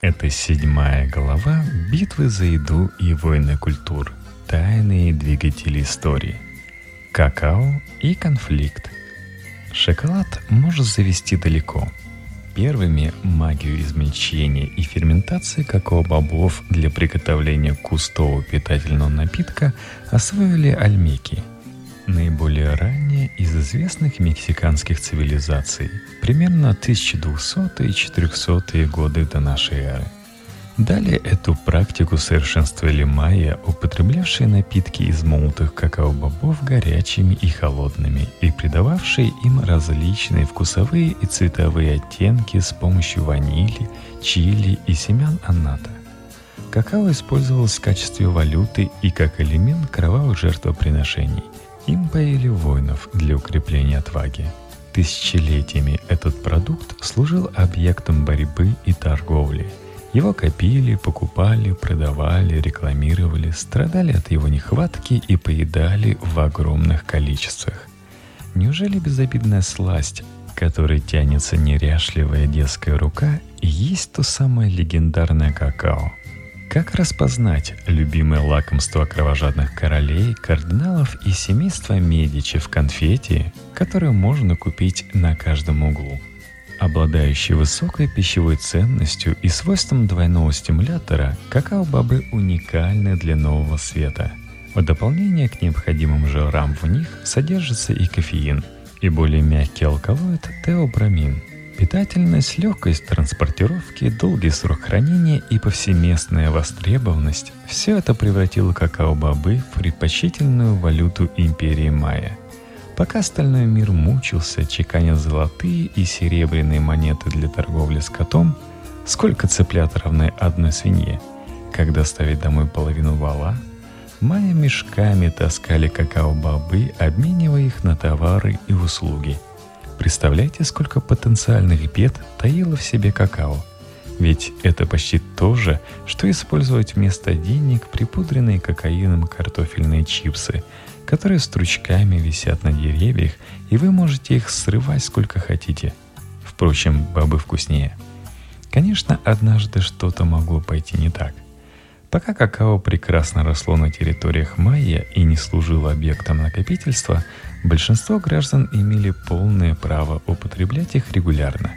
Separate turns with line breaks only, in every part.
Это седьмая глава «Битвы за еду и войны культур. Тайные двигатели истории». Какао и конфликт. Шоколад может завести далеко. Первыми магию измельчения и ферментации какао-бобов для приготовления густого питательного напитка освоили альмеки – наиболее ранняя из известных мексиканских цивилизаций, примерно 1200-400 400 годы до нашей эры. Далее эту практику совершенствовали майя, употреблявшие напитки из молотых какао-бобов горячими и холодными и придававшие им различные вкусовые и цветовые оттенки с помощью ванили, чили и семян аната. Какао использовалось в качестве валюты и как элемент кровавых жертвоприношений – им поили воинов для укрепления отваги. Тысячелетиями этот продукт служил объектом борьбы и торговли. Его копили, покупали, продавали, рекламировали, страдали от его нехватки и поедали в огромных количествах. Неужели безобидная сласть, которой тянется неряшливая детская рука, есть то самое легендарное какао – как распознать любимое лакомство кровожадных королей, кардиналов и семейства Медичи в конфете, которую можно купить на каждом углу? Обладающий высокой пищевой ценностью и свойством двойного стимулятора, какао-бобы уникальны для нового света. В дополнение к необходимым жирам в них содержится и кофеин, и более мягкий алкалоид теобрамин – Питательность, легкость транспортировки, долгий срок хранения и повсеместная востребованность – все это превратило какао-бобы в предпочтительную валюту империи майя. Пока остальной мир мучился, чеканя золотые и серебряные монеты для торговли с котом, сколько цыплят равны одной свинье, как доставить домой половину вала, майя мешками таскали какао-бобы, обменивая их на товары и услуги – Представляете, сколько потенциальных бед таило в себе какао? Ведь это почти то же, что использовать вместо денег припудренные кокаином картофельные чипсы, которые стручками висят на деревьях, и вы можете их срывать сколько хотите. Впрочем, бобы вкуснее. Конечно, однажды что-то могло пойти не так – Пока какао прекрасно росло на территориях майя и не служило объектом накопительства, большинство граждан имели полное право употреблять их регулярно.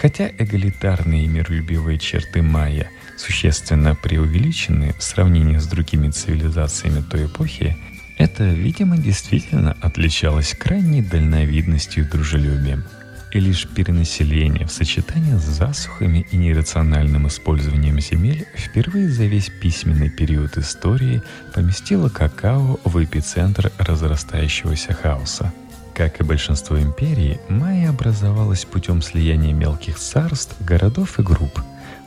Хотя эгалитарные и миролюбивые черты майя существенно преувеличены в сравнении с другими цивилизациями той эпохи, это, видимо, действительно отличалось крайней дальновидностью и дружелюбием – и лишь перенаселение в сочетании с засухами и нерациональным использованием земель впервые за весь письменный период истории поместило какао в эпицентр разрастающегося хаоса. Как и большинство империй, майя образовалась путем слияния мелких царств, городов и групп.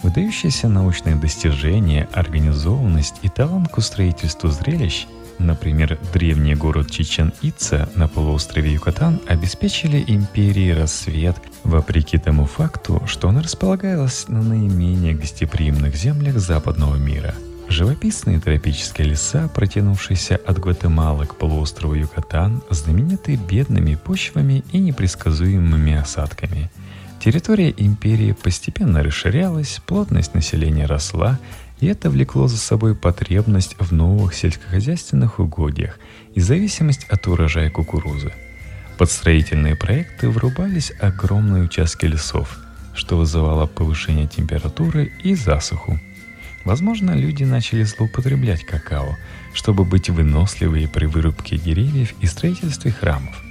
Выдающиеся научные достижения, организованность и талант к устроительству зрелищ – Например, древний город Чичен-Ица на полуострове Юкатан обеспечили империи рассвет вопреки тому факту, что она располагалась на наименее гостеприимных землях западного мира. Живописные тропические леса, протянувшиеся от Гватемалы к полуострову Юкатан, знамениты бедными почвами и непредсказуемыми осадками. Территория империи постепенно расширялась, плотность населения росла, и это влекло за собой потребность в новых сельскохозяйственных угодьях и зависимость от урожая кукурузы. Под строительные проекты врубались огромные участки лесов, что вызывало повышение температуры и засуху. Возможно, люди начали злоупотреблять какао, чтобы быть выносливые при вырубке деревьев и строительстве храмов.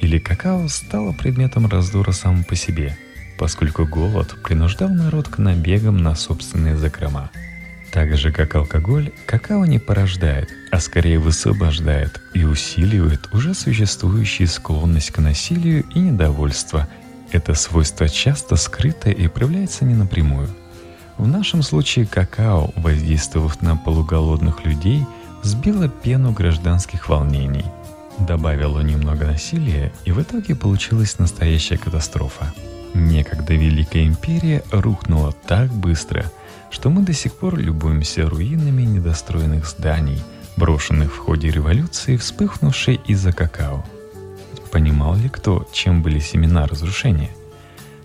Или какао стало предметом раздора сам по себе, поскольку голод принуждал народ к набегам на собственные закрома – так же, как алкоголь, какао не порождает, а скорее высвобождает и усиливает уже существующую склонность к насилию и недовольство. Это свойство часто скрыто и проявляется не напрямую. В нашем случае какао, воздействовав на полуголодных людей, сбило пену гражданских волнений, добавило немного насилия, и в итоге получилась настоящая катастрофа. Некогда Великая Империя рухнула так быстро – что мы до сих пор любуемся руинами недостроенных зданий, брошенных в ходе революции, вспыхнувшей из-за какао. Понимал ли кто, чем были семена разрушения?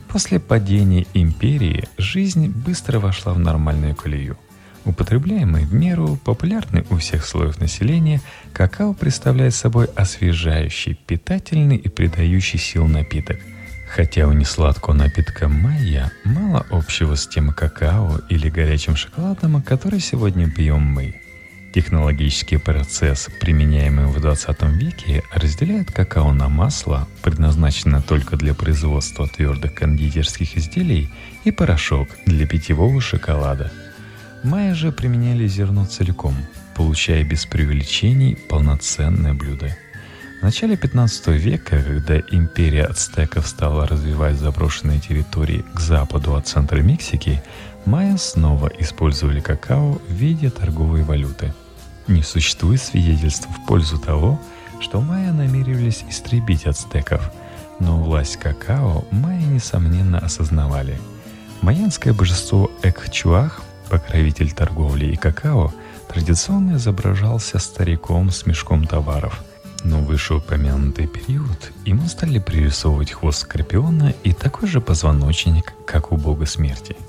После падения империи жизнь быстро вошла в нормальную колею. Употребляемый в меру, популярный у всех слоев населения, какао представляет собой освежающий, питательный и придающий сил напиток. Хотя у несладкого напитка майя мало общего с тем какао или горячим шоколадом, который сегодня пьем мы – Технологический процесс, применяемый в 20 веке, разделяет какао на масло, предназначенное только для производства твердых кондитерских изделий, и порошок для питьевого шоколада. Майя же применяли зерно целиком, получая без преувеличений полноценное блюдо. В начале 15 века, когда империя ацтеков стала развивать заброшенные территории к западу от центра Мексики, майя снова использовали какао в виде торговой валюты. Не существует свидетельств в пользу того, что майя намеревались истребить ацтеков, но власть какао майя несомненно осознавали. Майянское божество Экчуах, покровитель торговли и какао, традиционно изображался стариком с мешком товаров – но вышеупомянутый период ему стали пририсовывать хвост скорпиона и такой же позвоночник, как у бога смерти –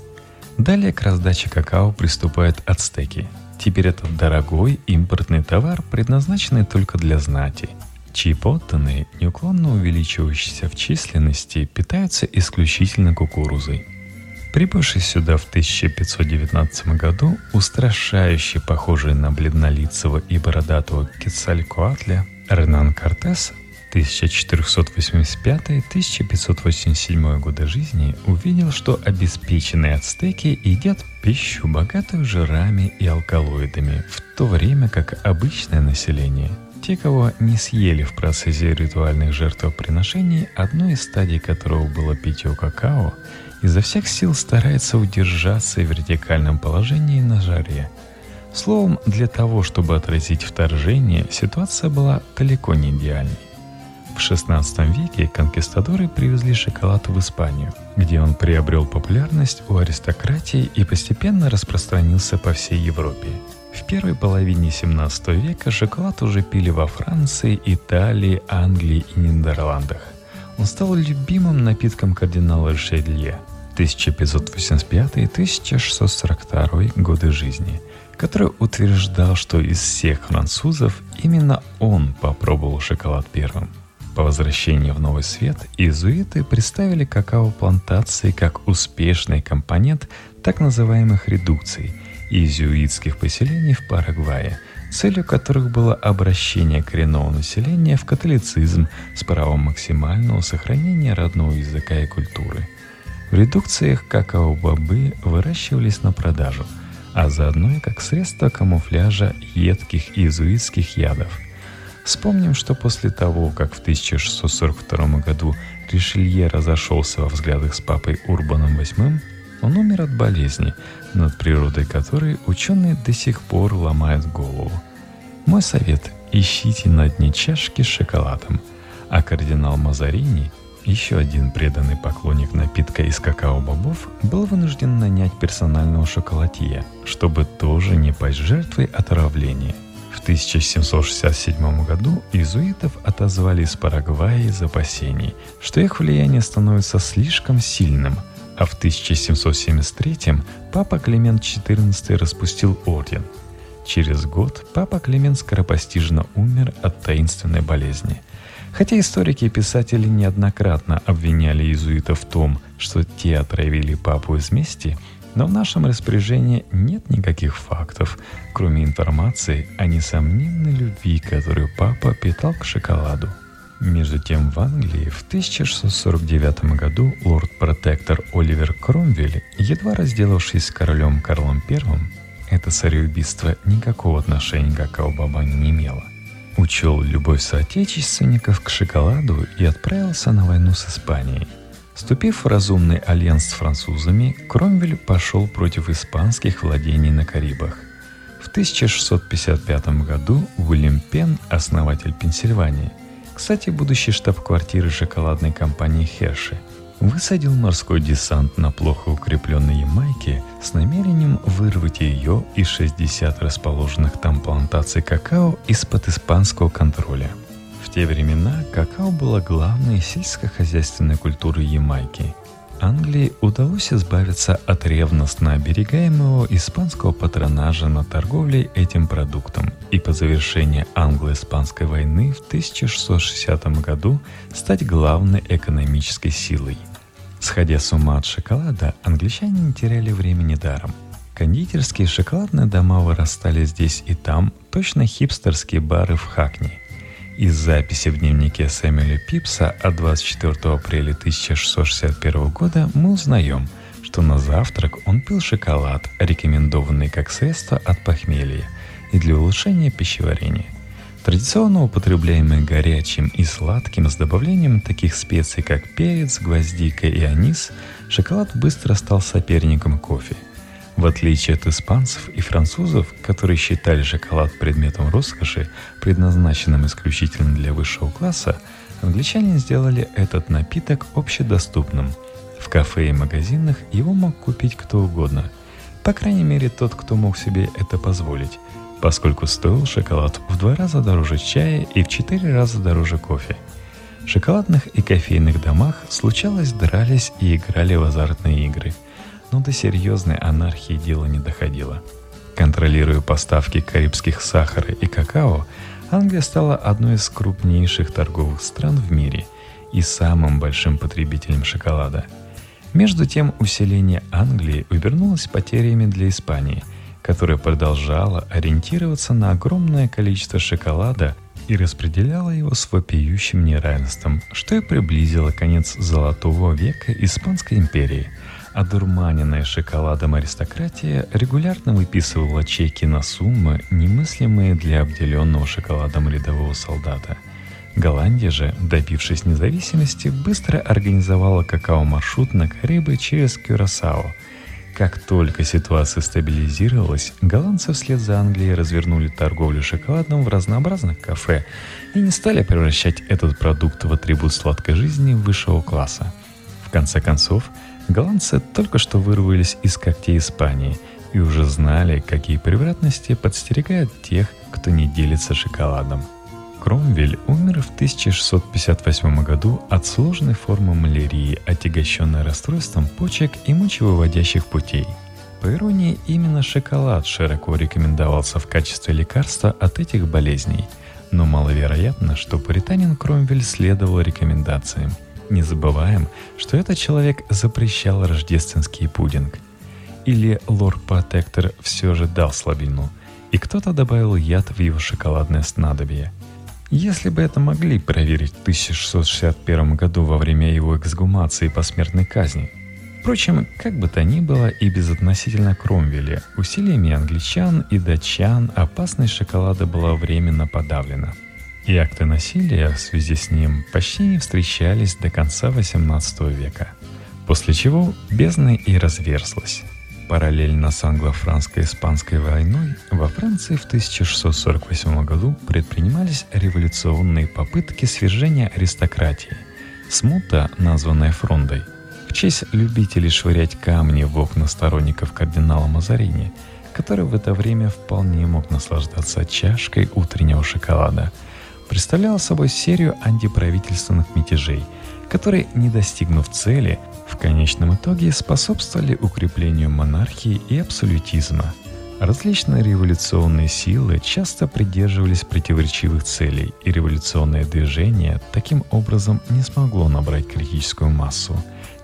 Далее к раздаче какао приступают ацтеки. Теперь это дорогой импортный товар, предназначенный только для знати, чьи подданные, неуклонно увеличивающиеся в численности, питаются исключительно кукурузой. Прибывший сюда в 1519 году, устрашающе похожий на бледнолицего и бородатого Кецалькоатля, Ренан Кортес 1485-1587 годы жизни увидел, что обеспеченные ацтеки едят пищу, богатую жирами и алкалоидами, в то время как обычное население, те, кого не съели в процессе ритуальных жертвоприношений, одной из стадий которого было питье какао, изо всех сил старается удержаться в вертикальном положении на жаре. Словом, для того, чтобы отразить вторжение, ситуация была далеко не идеальной. В XVI веке конкистадоры привезли шоколад в Испанию, где он приобрел популярность у аристократии и постепенно распространился по всей Европе. В первой половине XVII века шоколад уже пили во Франции, Италии, Англии и Нидерландах. Он стал любимым напитком кардинала Ришелье 1585-1642 годы жизни, который утверждал, что из всех французов именно он попробовал шоколад первым – по возвращении в Новый Свет иезуиты представили какао-плантации как успешный компонент так называемых редукций иезуитских поселений в Парагвае, целью которых было обращение коренного населения в католицизм с правом максимального сохранения родного языка и культуры. В редукциях какао-бобы выращивались на продажу, а заодно и как средство камуфляжа едких иезуитских ядов – Вспомним, что после того, как в 1642 году Ришелье разошелся во взглядах с папой Урбаном VIII, он умер от болезни, над природой которой ученые до сих пор ломают голову. Мой совет – ищите на дне чашки с шоколадом, а кардинал Мазарини, еще один преданный поклонник напитка из какао-бобов, был вынужден нанять персонального шоколадье, чтобы тоже не пасть жертвой отравления – в 1767 году иезуитов отозвали из Парагваи из опасений, что их влияние становится слишком сильным, а в 1773 папа Климент XIV распустил орден. Через год папа Климент скоропостижно умер от таинственной болезни. Хотя историки и писатели неоднократно обвиняли иезуитов в том, что те отравили папу из мести – но в нашем распоряжении нет никаких фактов, кроме информации о несомненной любви, которую папа питал к шоколаду. Между тем в Англии в 1649 году лорд-протектор Оливер Кромвель, едва разделавшись с королем Карлом I, это цареубийство никакого отношения к Акаобабане не имело, учел любовь соотечественников к шоколаду и отправился на войну с Испанией – Вступив в разумный альянс с французами, Кромвель пошел против испанских владений на Карибах. В 1655 году Уильям Пен, основатель Пенсильвании, кстати, будущий штаб-квартиры шоколадной компании Херши, высадил морской десант на плохо укрепленной Ямайке с намерением вырвать ее из 60 расположенных там плантаций какао из-под испанского контроля – в те времена какао было главной сельскохозяйственной культурой Ямайки. Англии удалось избавиться от ревностно оберегаемого испанского патронажа на торговле этим продуктом и по завершении англо-испанской войны в 1660 году стать главной экономической силой. Сходя с ума от шоколада, англичане не теряли времени даром. Кондитерские шоколадные дома вырастали здесь и там, точно хипстерские бары в Хакни. Из записи в дневнике Сэмюэля Пипса от 24 апреля 1661 года мы узнаем, что на завтрак он пил шоколад, рекомендованный как средство от похмелья и для улучшения пищеварения. Традиционно употребляемый горячим и сладким с добавлением таких специй, как перец, гвоздика и анис, шоколад быстро стал соперником кофе – в отличие от испанцев и французов, которые считали шоколад предметом роскоши, предназначенным исключительно для высшего класса, англичане сделали этот напиток общедоступным. В кафе и магазинах его мог купить кто угодно. По крайней мере, тот, кто мог себе это позволить, поскольку стоил шоколад в два раза дороже чая и в четыре раза дороже кофе. В шоколадных и кофейных домах случалось дрались и играли в азартные игры – но до серьезной анархии дело не доходило. Контролируя поставки карибских сахара и какао, Англия стала одной из крупнейших торговых стран в мире и самым большим потребителем шоколада. Между тем, усиление Англии обернулось потерями для Испании, которая продолжала ориентироваться на огромное количество шоколада и распределяла его с вопиющим неравенством, что и приблизило конец Золотого века Испанской империи – Одурманенная шоколадом аристократия регулярно выписывала чеки на суммы, немыслимые для обделенного шоколадом рядового солдата. Голландия же, добившись независимости, быстро организовала какао-маршрут на Карибы через Кюрасао. Как только ситуация стабилизировалась, голландцы вслед за Англией развернули торговлю шоколадом в разнообразных кафе и не стали превращать этот продукт в атрибут сладкой жизни высшего класса. В конце концов, Голландцы только что вырвались из когтей Испании и уже знали, какие превратности подстерегают тех, кто не делится шоколадом. Кромвель умер в 1658 году от сложной формы малярии, отягощенной расстройством почек и мочевыводящих путей. По иронии, именно шоколад широко рекомендовался в качестве лекарства от этих болезней, но маловероятно, что паританин Кромвель следовал рекомендациям – не забываем, что этот человек запрещал рождественский пудинг. Или лорд-протектор все же дал слабину, и кто-то добавил яд в его шоколадное снадобье. Если бы это могли проверить в 1661 году во время его эксгумации и посмертной казни. Впрочем, как бы то ни было и безотносительно Кромвеля, усилиями англичан и датчан опасность шоколада была временно подавлена – и акты насилия в связи с ним почти не встречались до конца XVIII века, после чего бездна и разверзлась. Параллельно с англо-франко-испанской войной во Франции в 1648 году предпринимались революционные попытки свержения аристократии. Смута, названная Фрондой, в честь любителей швырять камни в окна сторонников кардинала Мазарини, который в это время вполне мог наслаждаться чашкой утреннего шоколада – представляла собой серию антиправительственных мятежей, которые, не достигнув цели, в конечном итоге способствовали укреплению монархии и абсолютизма. Различные революционные силы часто придерживались противоречивых целей, и революционное движение таким образом не смогло набрать критическую массу,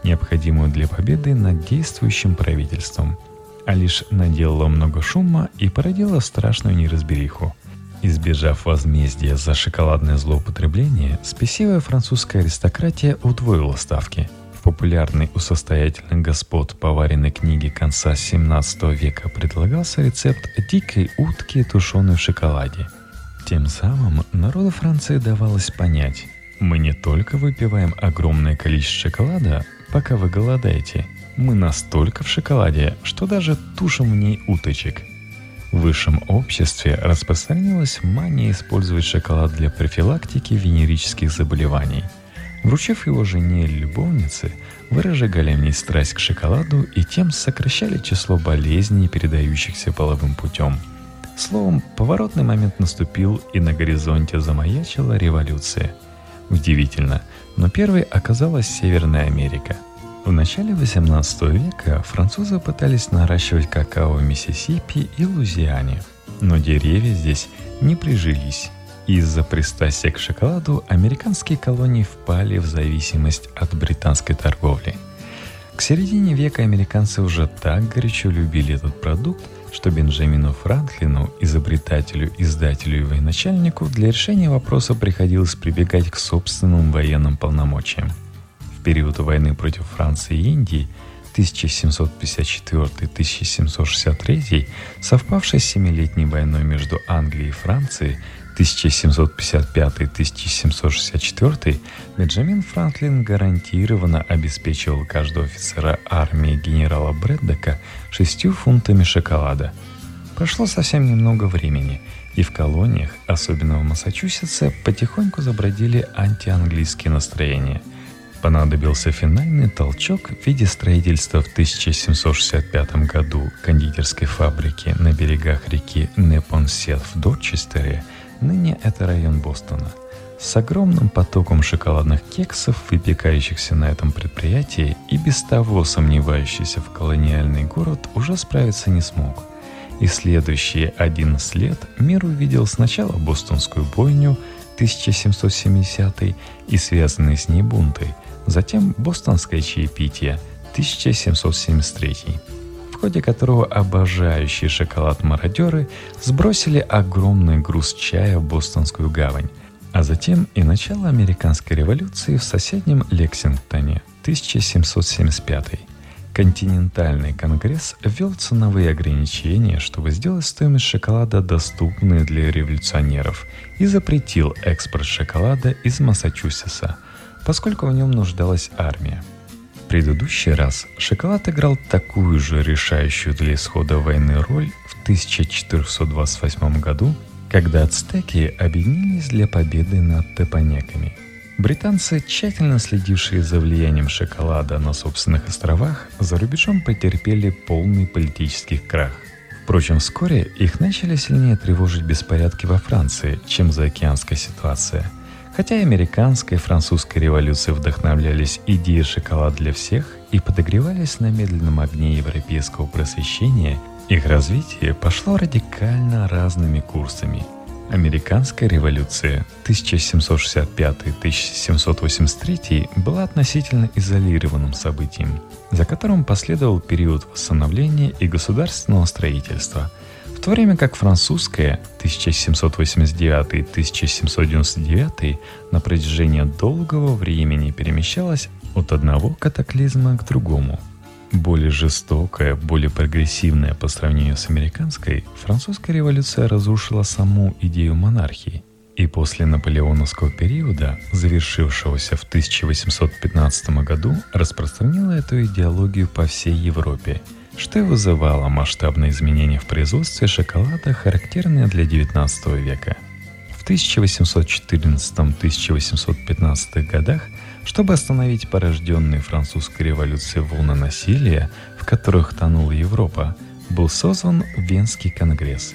необходимую для победы над действующим правительством, а лишь наделало много шума и породило страшную неразбериху – Избежав возмездия за шоколадное злоупотребление, спесивая французская аристократия удвоила ставки. Популярный у состоятельных господ поваренной книги конца 17 века предлагался рецепт дикой утки, тушеной в шоколаде. Тем самым народу Франции давалось понять, мы не только выпиваем огромное количество шоколада, пока вы голодаете, мы настолько в шоколаде, что даже тушим в ней уточек – в высшем обществе распространилась мания использовать шоколад для профилактики венерических заболеваний. Вручив его жене или любовнице, вы разжигали в ней страсть к шоколаду и тем сокращали число болезней, передающихся половым путем. Словом, поворотный момент наступил, и на горизонте замаячила революция. Удивительно, но первой оказалась Северная Америка – В начале 18 века французы пытались наращивать какао в Миссисипи и Лузиане, но деревья здесь не прижились. Из-за пристрастия к шоколаду американские колонии впали в зависимость от британской торговли. К середине века американцы уже так горячо любили этот продукт, что Бенджамину Франклину, изобретателю, издателю и военачальнику, для решения вопроса приходилось прибегать к собственным военным полномочиям. В период войны против Франции и Индии 1754-1763, совпавшей с Семилетней войной между Англией и Францией, 1755-1764 Бенджамин Франклин гарантированно обеспечивал каждого офицера армии генерала Брэддока шестью фунтами шоколада. Прошло совсем немного времени, и в колониях, особенно в Массачусетсе, потихоньку забродили антианглийские настроения. Понадобился финальный толчок в виде строительства в 1765 году кондитерской фабрики на берегах реки Непонсет в Дорчестере – Ныне это район Бостона. С огромным потоком шоколадных кексов, выпекающихся на этом предприятии, и без того сомневающийся в колониальный город уже справиться не смог. И следующие 11 лет мир увидел сначала бостонскую бойню 1770 и связанные с ней бунты, затем бостонское чаепитие 1773 в ходе которого обожающие шоколад мародеры сбросили огромный груз чая в Бостонскую гавань, а затем и начало американской революции в соседнем Лексингтоне 1775 Континентальный конгресс ввел ценовые ограничения, чтобы сделать стоимость шоколада доступной для революционеров и запретил экспорт шоколада из Массачусетса, поскольку в нем нуждалась армия – предыдущий раз шоколад играл такую же решающую для исхода войны роль в 1428 году, когда ацтеки объединились для победы над тепанеками. Британцы, тщательно следившие за влиянием шоколада на собственных островах, за рубежом потерпели полный политический крах. Впрочем, вскоре их начали сильнее тревожить беспорядки во Франции, чем заокеанская ситуация – Хотя американская и французская революции вдохновлялись идеей шоколад для всех и подогревались на медленном огне европейского просвещения, их развитие пошло радикально разными курсами. Американская революция 1765-1783 была относительно изолированным событием, за которым последовал период восстановления и государственного строительства – то время как французская 1789-1799 на протяжении долгого времени перемещалась от одного катаклизма к другому. Более жестокая, более прогрессивная по сравнению с американской, французская революция разрушила саму идею монархии – и после наполеоновского периода, завершившегося в 1815 году, распространила эту идеологию по всей Европе – что и вызывало масштабные изменения в производстве шоколада, характерные для XIX века. В 1814-1815 годах, чтобы остановить порожденные французской революцией волны насилия, в которых тонула Европа, был создан Венский конгресс.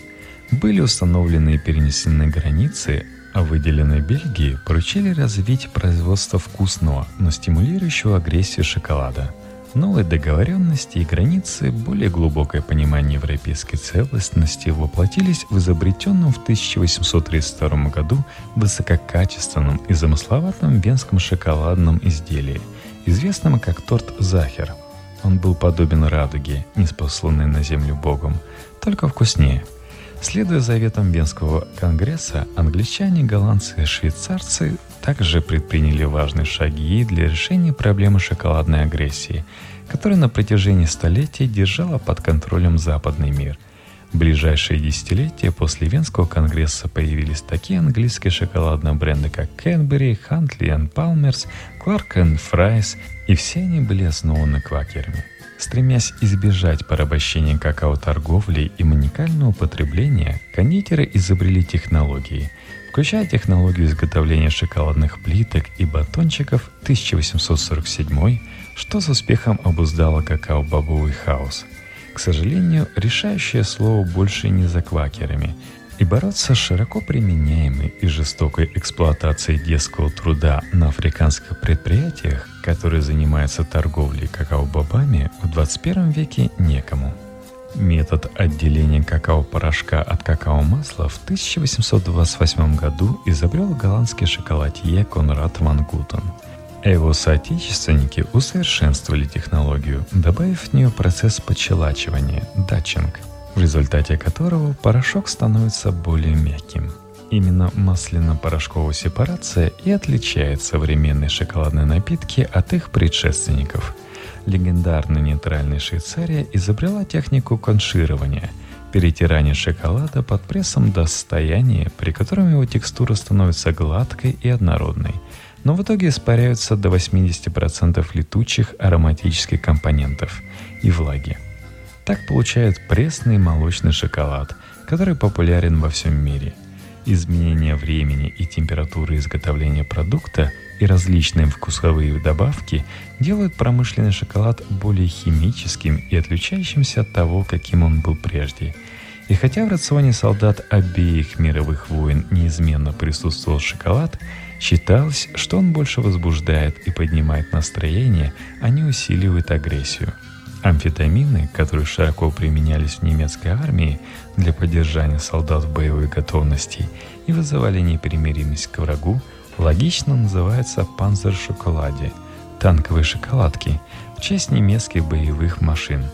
Были установлены и перенесены границы, а выделенной Бельгии поручили развить производство вкусного, но стимулирующего агрессию шоколада – Новые договоренности и границы, более глубокое понимание европейской целостности воплотились в изобретенном в 1832 году высококачественном и замысловатом венском шоколадном изделии, известном как торт Захер. Он был подобен радуге, неспосланной на землю Богом, только вкуснее – Следуя заветам Венского конгресса, англичане, голландцы и швейцарцы также предприняли важные шаги для решения проблемы шоколадной агрессии, которая на протяжении столетий держала под контролем западный мир. В ближайшие десятилетия после Венского конгресса появились такие английские шоколадные бренды, как Cadbury, Huntley Palmers, Clark Fries, и все они были основаны квакерами. Стремясь избежать порабощения какао-торговли и маникального употребления, кондитеры изобрели технологии, включая технологию изготовления шоколадных плиток и батончиков 1847, что с успехом обуздало какао-бобовый хаос. К сожалению, решающее слово больше не за квакерами, и бороться с широко применяемой и жестокой эксплуатацией детского труда на африканских предприятиях который занимается торговлей какао-бобами, в 21 веке некому. Метод отделения какао-порошка от какао-масла в 1828 году изобрел голландский шоколадье Конрад ван Гутен. А его соотечественники усовершенствовали технологию, добавив в нее процесс почелачивания – датчинг, в результате которого порошок становится более мягким – Именно масляно-порошковая сепарация и отличает современные шоколадные напитки от их предшественников. Легендарная нейтральная Швейцария изобрела технику конширования – перетирание шоколада под прессом до состояния, при котором его текстура становится гладкой и однородной, но в итоге испаряются до 80% летучих ароматических компонентов и влаги. Так получают пресный молочный шоколад, который популярен во всем мире – изменение времени и температуры изготовления продукта и различные вкусовые добавки делают промышленный шоколад более химическим и отличающимся от того, каким он был прежде. И хотя в рационе солдат обеих мировых войн неизменно присутствовал шоколад, считалось, что он больше возбуждает и поднимает настроение, а не усиливает агрессию – Амфетамины, которые широко применялись в немецкой армии для поддержания солдат в боевой готовности и вызывали непримиримость к врагу, логично называются панзершоколаде – танковые шоколадки в честь немецких боевых машин.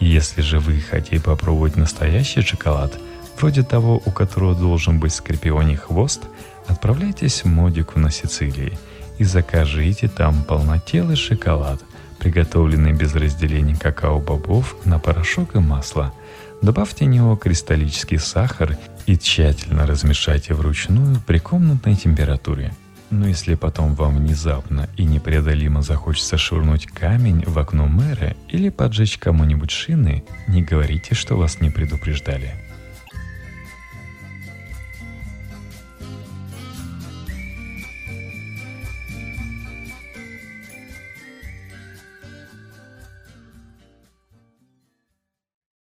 Если же вы хотите попробовать настоящий шоколад, вроде того, у которого должен быть скорпионий хвост, отправляйтесь в Модику на Сицилии и закажите там полнотелый шоколад – приготовленный без разделения какао-бобов на порошок и масло. Добавьте в него кристаллический сахар и тщательно размешайте вручную при комнатной температуре. Но если потом вам внезапно и непреодолимо захочется швырнуть камень в окно мэра или поджечь кому-нибудь шины, не говорите, что вас не предупреждали.